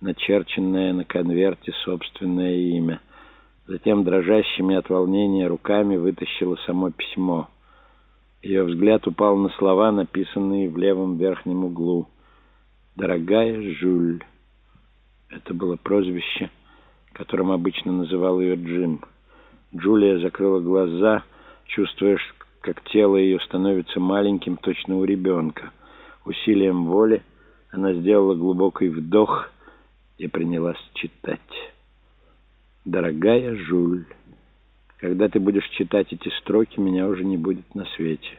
начерченное на конверте собственное имя. Затем дрожащими от волнения руками вытащила само письмо. Ее взгляд упал на слова, написанные в левом верхнем углу. «Дорогая Жюль». Это было прозвище, которым обычно называл ее Джим. Джулия закрыла глаза, чувствуя, как тело ее становится маленьким, точно у ребенка. Усилием воли она сделала глубокий вдох и принялась читать. «Дорогая Жуль, когда ты будешь читать эти строки, меня уже не будет на свете.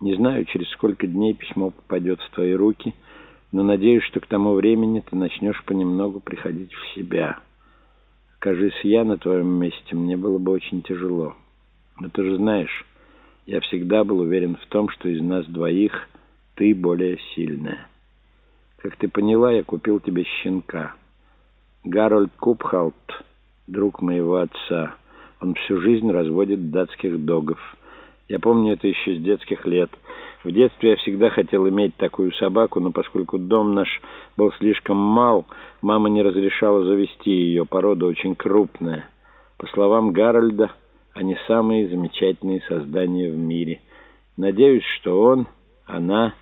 Не знаю, через сколько дней письмо попадет в твои руки, но надеюсь, что к тому времени ты начнешь понемногу приходить в себя». Кажись, я на твоем месте, мне было бы очень тяжело. Но ты же знаешь, я всегда был уверен в том, что из нас двоих ты более сильная. Как ты поняла, я купил тебе щенка. Гарольд Купхалт, друг моего отца. Он всю жизнь разводит датских догов. Я помню это еще с детских лет. В детстве я всегда хотел иметь такую собаку, но поскольку дом наш был слишком мал, мама не разрешала завести ее. Порода очень крупная. По словам Гарольда, они самые замечательные создания в мире. Надеюсь, что он, она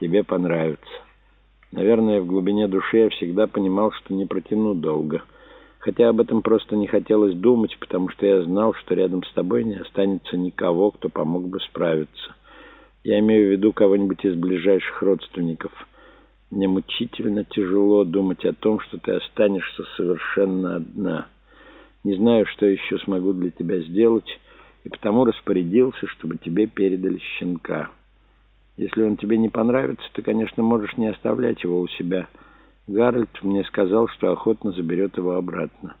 тебе понравится. Наверное, в глубине души я всегда понимал, что не протяну долго. Хотя об этом просто не хотелось думать, потому что я знал, что рядом с тобой не останется никого, кто помог бы справиться. Я имею в виду кого-нибудь из ближайших родственников. Мне мучительно тяжело думать о том, что ты останешься совершенно одна. Не знаю, что еще смогу для тебя сделать, и потому распорядился, чтобы тебе передали щенка. Если он тебе не понравится, ты, конечно, можешь не оставлять его у себя. Гарольд мне сказал, что охотно заберет его обратно.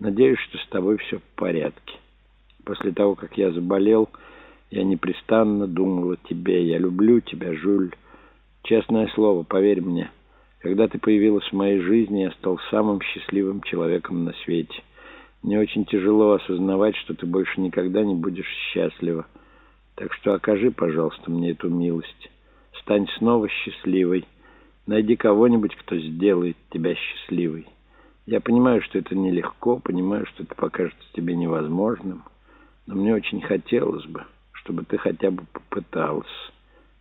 Надеюсь, что с тобой все в порядке. После того, как я заболел... Я непрестанно думал о тебе. Я люблю тебя, Жюль. Честное слово, поверь мне. Когда ты появилась в моей жизни, я стал самым счастливым человеком на свете. Мне очень тяжело осознавать, что ты больше никогда не будешь счастлива. Так что окажи, пожалуйста, мне эту милость. Стань снова счастливой. Найди кого-нибудь, кто сделает тебя счастливой. Я понимаю, что это нелегко, понимаю, что это покажется тебе невозможным, но мне очень хотелось бы чтобы ты хотя бы попытался.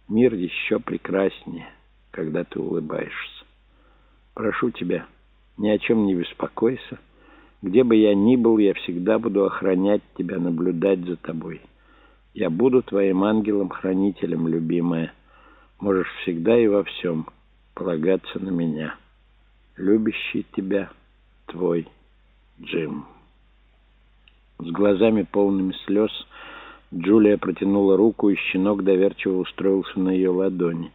Мир еще прекраснее, когда ты улыбаешься. Прошу тебя, ни о чем не беспокойся. Где бы я ни был, я всегда буду охранять тебя, наблюдать за тобой. Я буду твоим ангелом-хранителем, любимая. Можешь всегда и во всем полагаться на меня. Любящий тебя, твой Джим. С глазами полными слез Джулия протянула руку, и щенок доверчиво устроился на ее ладони.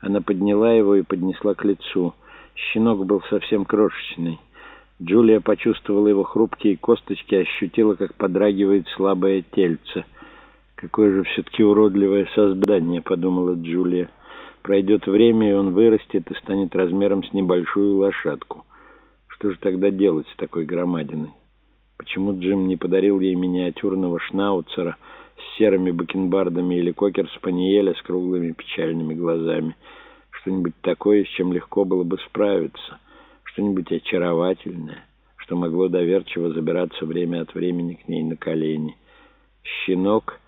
Она подняла его и поднесла к лицу. Щенок был совсем крошечный. Джулия почувствовала его хрупкие косточки, ощутила, как подрагивает слабое тельце. «Какое же все-таки уродливое создание», — подумала Джулия. «Пройдет время, и он вырастет и станет размером с небольшую лошадку. Что же тогда делать с такой громадиной? Почему Джим не подарил ей миниатюрного шнауцера — с серыми бакенбардами или кокер-спаниеля с круглыми печальными глазами. Что-нибудь такое, с чем легко было бы справиться. Что-нибудь очаровательное, что могло доверчиво забираться время от времени к ней на колени. Щенок,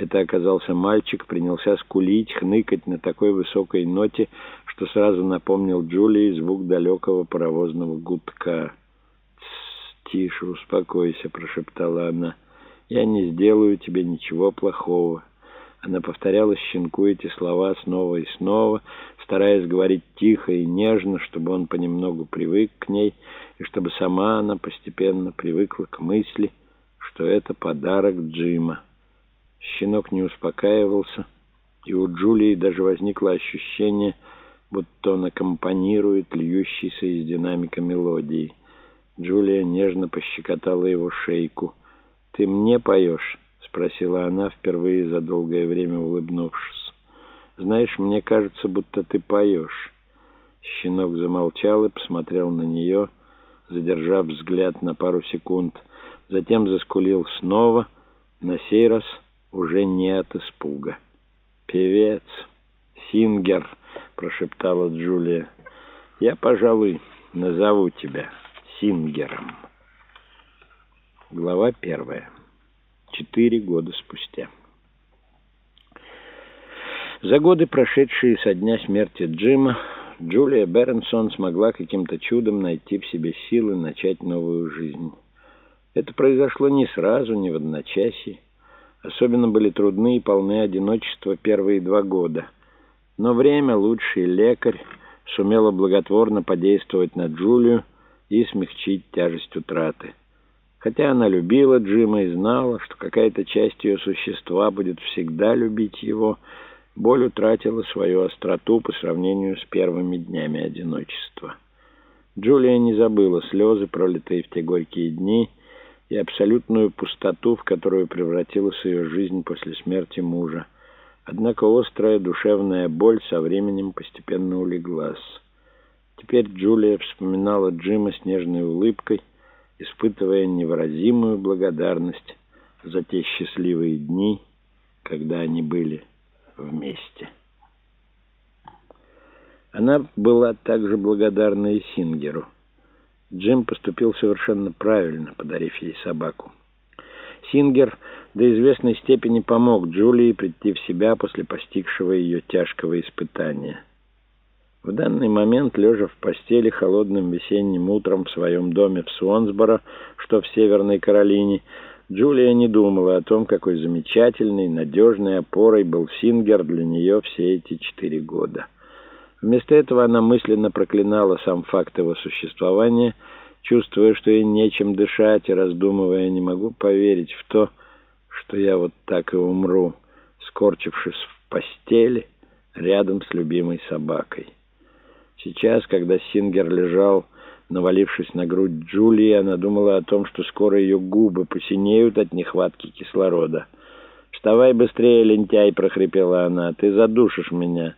это оказался мальчик, принялся скулить, хныкать на такой высокой ноте, что сразу напомнил Джулии звук далекого паровозного гудка. «Тише, успокойся», — прошептала она. «Я не сделаю тебе ничего плохого». Она повторяла щенку эти слова снова и снова, стараясь говорить тихо и нежно, чтобы он понемногу привык к ней, и чтобы сама она постепенно привыкла к мысли, что это подарок Джима. Щенок не успокаивался, и у Джулии даже возникло ощущение, будто он аккомпанирует льющейся из динамика мелодии. Джулия нежно пощекотала его шейку — «Ты мне поешь?» — спросила она, впервые за долгое время улыбнувшись. «Знаешь, мне кажется, будто ты поешь». Щенок замолчал и посмотрел на нее, задержав взгляд на пару секунд. Затем заскулил снова, на сей раз уже не от испуга. «Певец! Сингер!» — прошептала Джулия. «Я, пожалуй, назову тебя Сингером. Глава первая. Четыре года спустя. За годы, прошедшие со дня смерти Джима, Джулия Бернсон смогла каким-то чудом найти в себе силы начать новую жизнь. Это произошло не сразу, не в одночасье. Особенно были трудны и полны одиночества первые два года. Но время, лучший лекарь, сумело благотворно подействовать на Джулию и смягчить тяжесть утраты. Хотя она любила Джима и знала, что какая-то часть ее существа будет всегда любить его, боль утратила свою остроту по сравнению с первыми днями одиночества. Джулия не забыла слезы, пролитые в те горькие дни, и абсолютную пустоту, в которую превратилась ее жизнь после смерти мужа. Однако острая душевная боль со временем постепенно улеглась. Теперь Джулия вспоминала Джима с нежной улыбкой, испытывая невыразимую благодарность за те счастливые дни, когда они были вместе. Она была также благодарна и Сингеру. Джим поступил совершенно правильно, подарив ей собаку. Сингер до известной степени помог Джулии прийти в себя после постигшего ее тяжкого испытания. В данный момент, лежа в постели холодным весенним утром в своем доме в Суонсборо, что в Северной Каролине, Джулия не думала о том, какой замечательной, надежной опорой был Сингер для нее все эти четыре года. Вместо этого она мысленно проклинала сам факт его существования, чувствуя, что ей нечем дышать, и раздумывая, не могу поверить в то, что я вот так и умру, скорчившись в постели рядом с любимой собакой. Сейчас, когда Сингер лежал, навалившись на грудь Джулии, она думала о том, что скоро ее губы посинеют от нехватки кислорода. «Вставай быстрее, лентяй!» — прохрипела она. «Ты задушишь меня!»